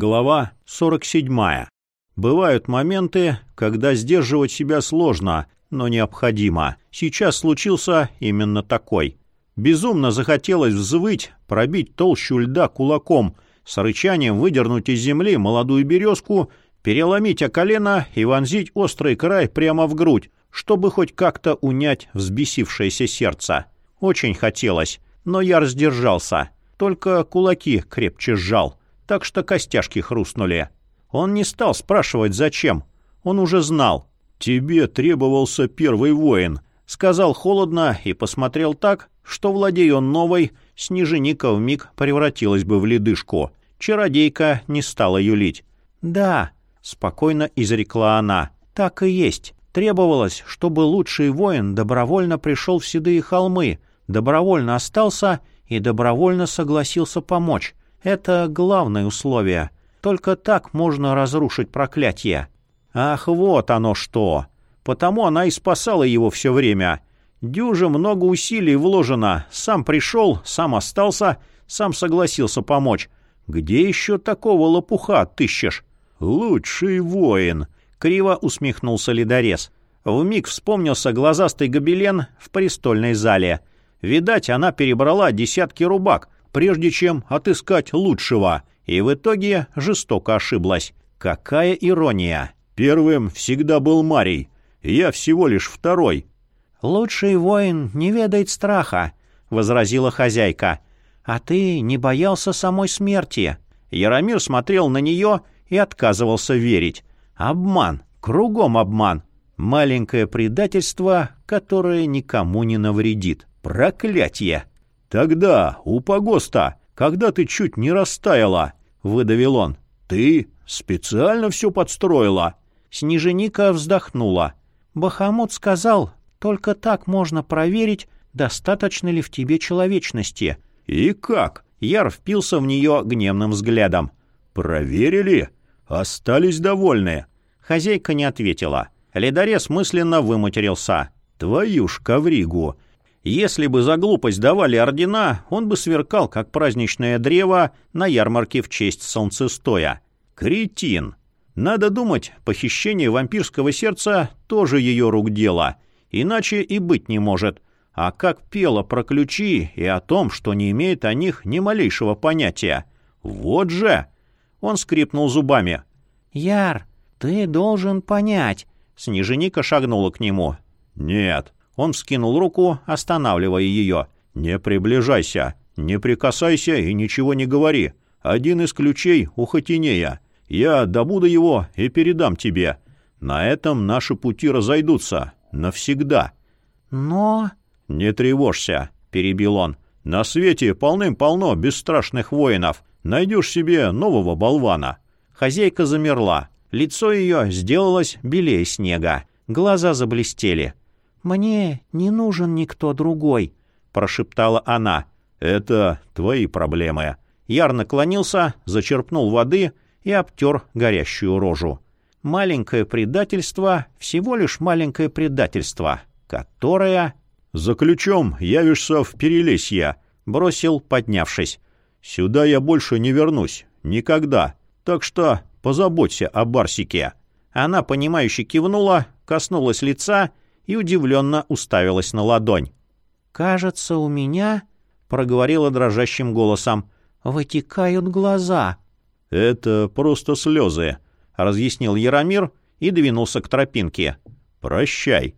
Глава 47. Бывают моменты, когда сдерживать себя сложно, но необходимо. Сейчас случился именно такой. Безумно захотелось взвыть, пробить толщу льда кулаком, с рычанием выдернуть из земли молодую березку, переломить о колено и вонзить острый край прямо в грудь, чтобы хоть как-то унять взбесившееся сердце. Очень хотелось, но я раздержался, только кулаки крепче сжал так что костяшки хрустнули. Он не стал спрашивать, зачем. Он уже знал. «Тебе требовался первый воин», — сказал холодно и посмотрел так, что, владея он новой, снеженика вмиг превратилась бы в ледышку. Чародейка не стала юлить. «Да», — спокойно изрекла она, — «так и есть. Требовалось, чтобы лучший воин добровольно пришел в седые холмы, добровольно остался и добровольно согласился помочь. Это главное условие. Только так можно разрушить проклятие. Ах, вот оно что! Потому она и спасала его все время. Дюже много усилий вложено. Сам пришел, сам остался, сам согласился помочь. Где еще такого лопуха тыщешь? Лучший воин! Криво усмехнулся ледорез. Вмиг вспомнился глазастый гобелен в престольной зале. Видать, она перебрала десятки рубак — прежде чем отыскать лучшего, и в итоге жестоко ошиблась. Какая ирония! Первым всегда был Марий, я всего лишь второй. «Лучший воин не ведает страха», — возразила хозяйка. «А ты не боялся самой смерти». Яромир смотрел на нее и отказывался верить. «Обман, кругом обман. Маленькое предательство, которое никому не навредит. Проклятье!» «Тогда, у погоста, когда ты чуть не растаяла», — выдавил он. «Ты специально все подстроила». Снеженика вздохнула. «Бахамут сказал, только так можно проверить, достаточно ли в тебе человечности». «И как?» — Яр впился в нее гневным взглядом. «Проверили? Остались довольны?» Хозяйка не ответила. Ледорез мысленно выматерился. «Твою ж ковригу! Если бы за глупость давали ордена, он бы сверкал, как праздничное древо на ярмарке в честь солнцестоя. Кретин! Надо думать, похищение вампирского сердца тоже ее рук дело. Иначе и быть не может. А как пела про ключи и о том, что не имеет о них ни малейшего понятия. Вот же! Он скрипнул зубами. «Яр, ты должен понять». Снеженика шагнула к нему. «Нет, он вскинул руку, останавливая ее. «Не приближайся, не прикасайся и ничего не говори. Один из ключей у Хатинея. Я добуду его и передам тебе. На этом наши пути разойдутся. Навсегда». «Но...» «Не тревожься», — перебил он. «На свете полным-полно бесстрашных воинов. Найдешь себе нового болвана». Хозяйка замерла. Лицо ее сделалось белее снега. Глаза заблестели. «Мне не нужен никто другой», — прошептала она. «Это твои проблемы». Яр наклонился, зачерпнул воды и обтер горящую рожу. Маленькое предательство, всего лишь маленькое предательство, которое... «За ключом явишься в Перелесье», — бросил, поднявшись. «Сюда я больше не вернусь. Никогда. Так что позаботься о Барсике». Она, понимающе кивнула, коснулась лица и удивленно уставилась на ладонь. «Кажется, у меня...» — проговорила дрожащим голосом. «Вытекают глаза». «Это просто слезы», — разъяснил Яромир и двинулся к тропинке. «Прощай».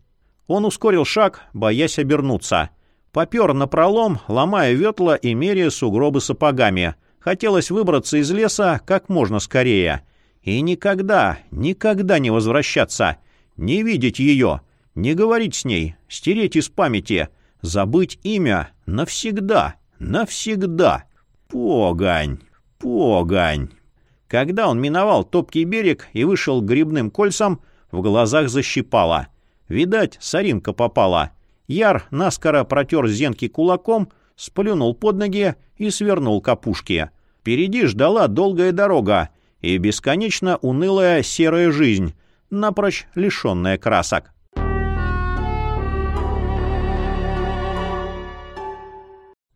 Он ускорил шаг, боясь обернуться. Попер напролом, ломая ветла и меряя сугробы сапогами. Хотелось выбраться из леса как можно скорее. И никогда, никогда не возвращаться. Не видеть ее, не говорить с ней, стереть из памяти, забыть имя навсегда, навсегда. Погань, погань. Когда он миновал топкий берег и вышел грибным кольцам, в глазах защипало. Видать, соринка попала. Яр наскоро протер зенки кулаком, сплюнул под ноги и свернул к. Впереди ждала долгая дорога и бесконечно унылая серая жизнь, напрочь лишенная красок.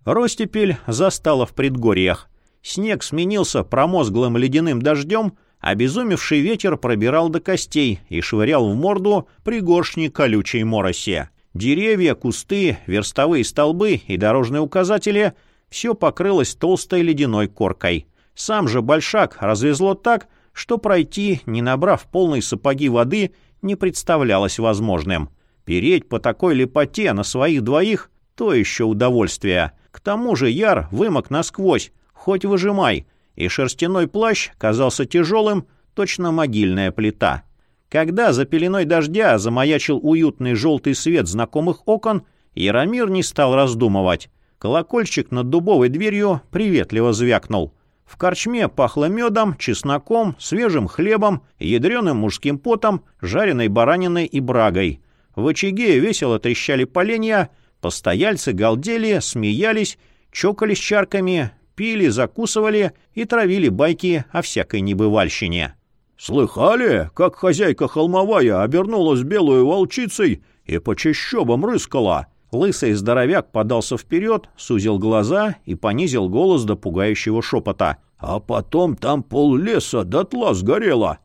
Ростепель застала в предгорьях. Снег сменился промозглым ледяным дождем, Обезумевший ветер пробирал до костей и швырял в морду пригоршни колючей мороси. Деревья, кусты, верстовые столбы и дорожные указатели — все покрылось толстой ледяной коркой. Сам же большак развезло так, что пройти, не набрав полной сапоги воды, не представлялось возможным. Переть по такой лепоте на своих двоих — то еще удовольствие. Тому же Яр вымок насквозь, хоть выжимай — и шерстяной плащ казался тяжелым, точно могильная плита. Когда за пеленой дождя замаячил уютный желтый свет знакомых окон, Яромир не стал раздумывать. Колокольчик над дубовой дверью приветливо звякнул. В корчме пахло медом, чесноком, свежим хлебом, ядреным мужским потом, жареной бараниной и брагой. В очаге весело трещали поленья, постояльцы галдели, смеялись, чокались чарками, пили, закусывали и травили байки о всякой небывальщине. «Слыхали, как хозяйка холмовая обернулась белую волчицей и по чащобам рыскала?» Лысый здоровяк подался вперед, сузил глаза и понизил голос до пугающего шепота. «А потом там пол леса дотла сгорело!»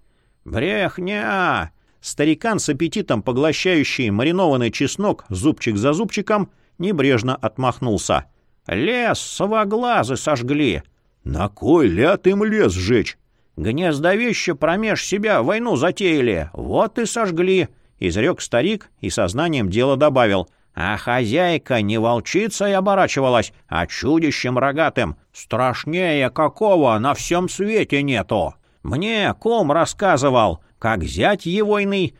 «Брехня!» Старикан с аппетитом, поглощающий маринованный чеснок зубчик за зубчиком, небрежно отмахнулся. Лес совоглазы сожгли. На кой ляд им лес сжечь? Гнездовище промеж себя войну затеяли, вот и сожгли, — изрек старик и сознанием дела добавил. А хозяйка не волчицей оборачивалась, а чудищем рогатым. Страшнее какого на всем свете нету. Мне ком рассказывал, как зять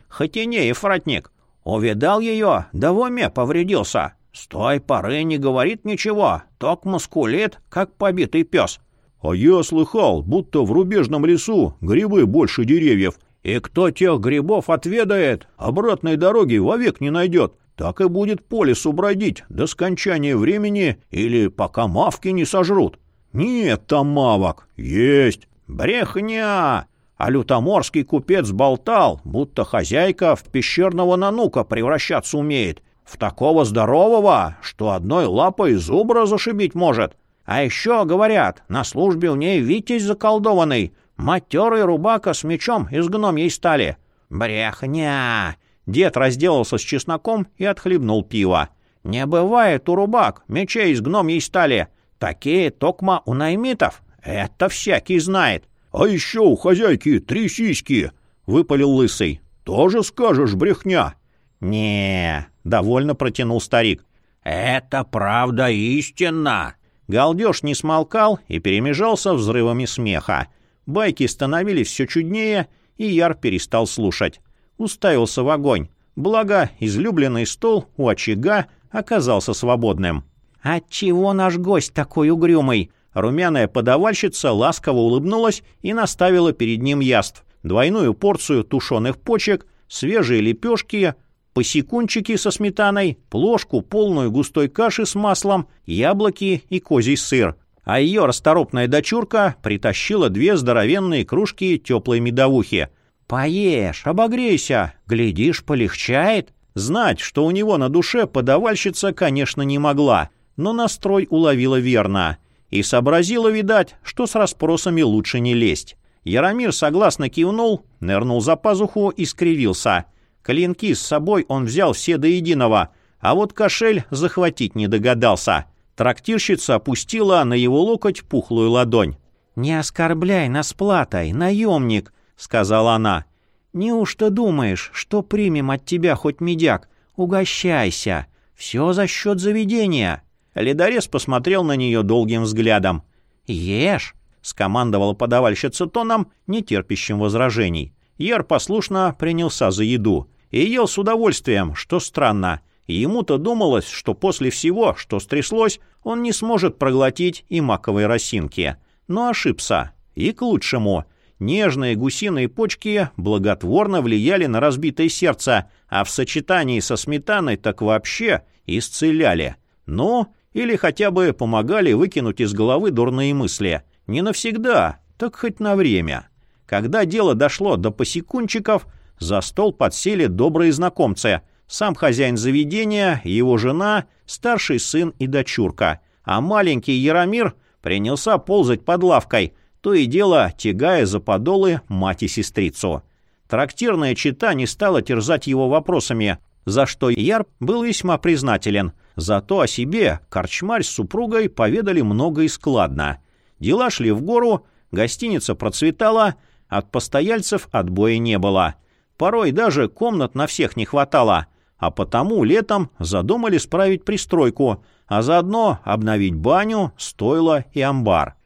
хоть и не ефратник. Увидал ее, да в уме повредился. С той поры не говорит ничего, ток мускулит, как побитый пес. А я слыхал, будто в рубежном лесу грибы больше деревьев. И кто тех грибов отведает, обратной дороги вовек не найдет. Так и будет по лесу бродить до скончания времени или пока мавки не сожрут. Нет там мавок. Есть. Брехня! А лютоморский купец болтал, будто хозяйка в пещерного нанука превращаться умеет — в такого здорового, что одной лапой зубра зашибить может. А еще, говорят, на службе у ней витязь заколдованный, матерый рубака с мечом из гномьей стали. Брехня! Дед разделался с чесноком и отхлебнул пиво. Не бывает у рубак мечей из гномьей стали. Такие токма у наймитов. Это всякий знает. А еще у хозяйки три сиськи, — выпалил лысый. Тоже скажешь брехня? не довольно протянул старик. «Это правда истинна!» Галдеж не смолкал и перемежался взрывами смеха. Байки становились все чуднее, и Яр перестал слушать. Уставился в огонь. Благо, излюбленный стол у очага оказался свободным. «Отчего наш гость такой угрюмый?» Румяная подавальщица ласково улыбнулась и наставила перед ним яств. Двойную порцию тушеных почек, свежие лепешки, посекунчики со сметаной, плошку, полную густой каши с маслом, яблоки и козий сыр. А ее расторопная дочурка притащила две здоровенные кружки теплой медовухи. «Поешь, обогрейся, глядишь, полегчает». Знать, что у него на душе подавальщица, конечно, не могла, но настрой уловила верно. И сообразила, видать, что с расспросами лучше не лезть. Яромир согласно кивнул, нырнул за пазуху и скривился — Клинки с собой он взял все до единого, а вот кошель захватить не догадался. Трактирщица опустила на его локоть пухлую ладонь. «Не оскорбляй нас платой, наемник», — сказала она. «Неужто думаешь, что примем от тебя хоть медяк? Угощайся. Все за счет заведения». Ледорез посмотрел на нее долгим взглядом. «Ешь», — скомандовала подавальщица тоном, нетерпящим возражений. Яр послушно принялся за еду и ел с удовольствием, что странно. Ему-то думалось, что после всего, что стряслось, он не сможет проглотить и маковой росинки. Но ошибся. И к лучшему. Нежные гусиные почки благотворно влияли на разбитое сердце, а в сочетании со сметаной так вообще исцеляли. Ну, или хотя бы помогали выкинуть из головы дурные мысли. Не навсегда, так хоть на время. Когда дело дошло до посекунчиков, за стол подсели добрые знакомцы. Сам хозяин заведения, его жена, старший сын и дочурка. А маленький Яромир принялся ползать под лавкой, то и дело тягая за подолы мать и сестрицу. Трактирная чита не стала терзать его вопросами, за что Яр был весьма признателен. Зато о себе корчмарь с супругой поведали много и складно. Дела шли в гору, гостиница процветала, от постояльцев отбоя не было. Порой даже комнат на всех не хватало, а потому летом задумали справить пристройку, а заодно обновить баню, стойло и амбар.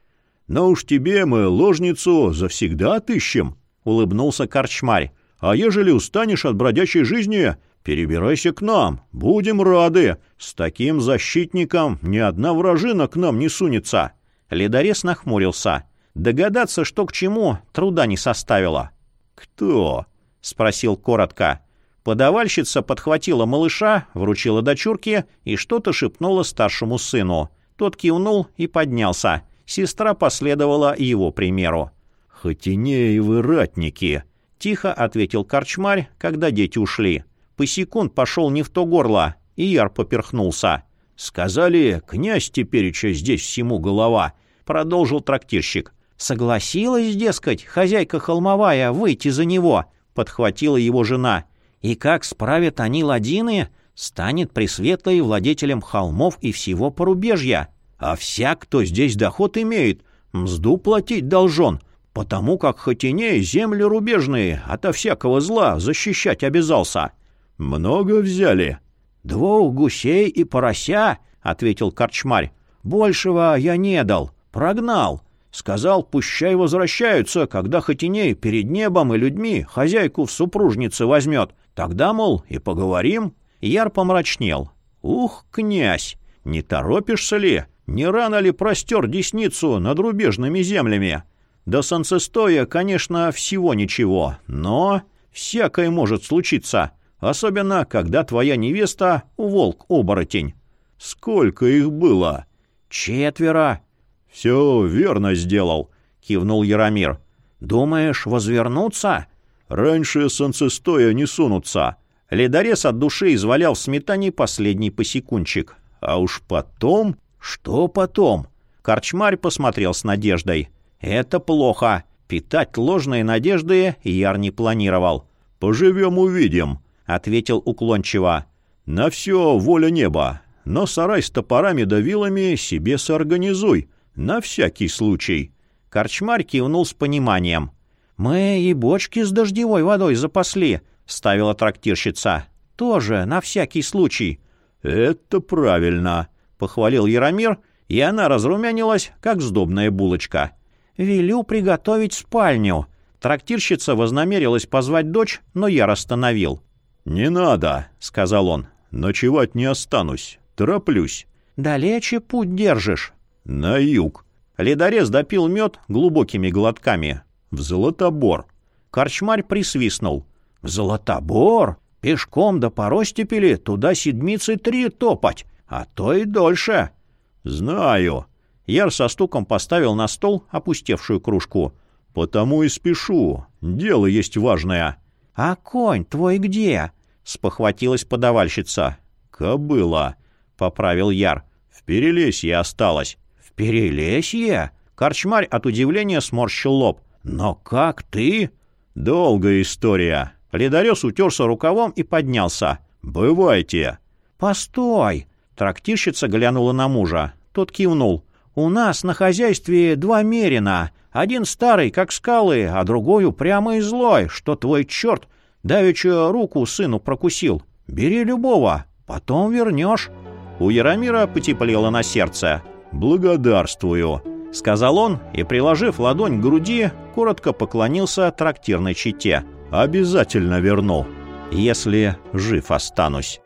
«Но уж тебе мы ложницу завсегда отыщем», — улыбнулся корчмарь. «А ежели устанешь от бродячей жизни, перебирайся к нам, будем рады. С таким защитником ни одна вражина к нам не сунется». Ледорез нахмурился. Догадаться, что к чему, труда не составило. «Кто?» — спросил коротко. Подавальщица подхватила малыша, вручила дочурке и что-то шепнула старшему сыну. Тот кивнул и поднялся. Сестра последовала его примеру. «Хотинеевы ратники», — тихо ответил корчмарь, когда дети ушли. Посекунд пошел не в то горло, и Яр поперхнулся. «Сказали, князь тепереча здесь всему голова», — продолжил трактирщик. «Согласилась, дескать, хозяйка холмовая выйти за него», — подхватила его жена. «И как справят они ладины, станет Пресветлой владетелем холмов и всего порубежья. А всяк, кто здесь доход имеет, мзду платить должен, потому как Хотиней земли рубежные ото всякого зла защищать обязался». «Много взяли?» «Двух гусей и порося», — ответил корчмарь. «Большего я не дал, прогнал. Сказал, пущай возвращаются, когда Хотиней перед небом и людьми хозяйку в супружнице возьмет. Тогда, мол, и поговорим». Яр помрачнел. «Ух, князь, не торопишься ли? Не рано ли простер десницу над рубежными землями? До солнцестоя, конечно, всего ничего, но всякое может случиться, особенно когда твоя невеста — волк-оборотень». «Сколько их было?» «Четверо», «Все верно сделал», — кивнул Яромир. «Думаешь, возвернуться?» «Раньше солнцестоя не сунутся». Ледорез от души извалял в сметане последний посекунчик. А уж потом... Что потом? Корчмарь посмотрел с надеждой. Это плохо. Питать ложные надежды Яр не планировал. «Поживем, увидим», — ответил уклончиво. «На все воля неба. Но сарай с топорами да вилами себе соорганизуй. На всякий случай. Корчмарь кивнул с пониманием. «Мы и бочки с дождевой водой запасли», — ставила трактирщица. «Тоже на всякий случай». «Это правильно», — похвалил Яромир, и она разрумянилась, как сдобная булочка. «Велю приготовить спальню». Трактирщица вознамерилась позвать дочь, но я остановил. «Не надо», — сказал он. «Ночевать не останусь. Тороплюсь». «Далече путь держишь». «На юг». Ледорез допил мед глубокими глотками. «В Золотобор». Корчмарь присвистнул. «В Золотобор? Пешком до поростепели туда седмицы три топать, а то и дольше». «Знаю». Яр со стуком поставил на стол опустевшую кружку. «Потому и спешу. Дело есть важное». «А конь твой где?» — спохватилась подавальщица. «Кобыла», — поправил Яр. «В Перелесье осталось». «Перелесье?» Корчмарь от удивления сморщил лоб. «Но как ты?» «Долгая история». Ледорез утерся рукавом и поднялся. «Бывайте». «Постой!» Трактирщица глянула на мужа. Тот кивнул. «У нас на хозяйстве два мерина. Один старый, как скалы, а другой упрямый и злой, что твой черт давеча руку сыну прокусил. Бери любого, потом вернешь». У Яромира потеплело на сердце. «Благодарствую», — сказал он и, приложив ладонь к груди, коротко поклонился трактирной чите. «Обязательно верну, если жив останусь».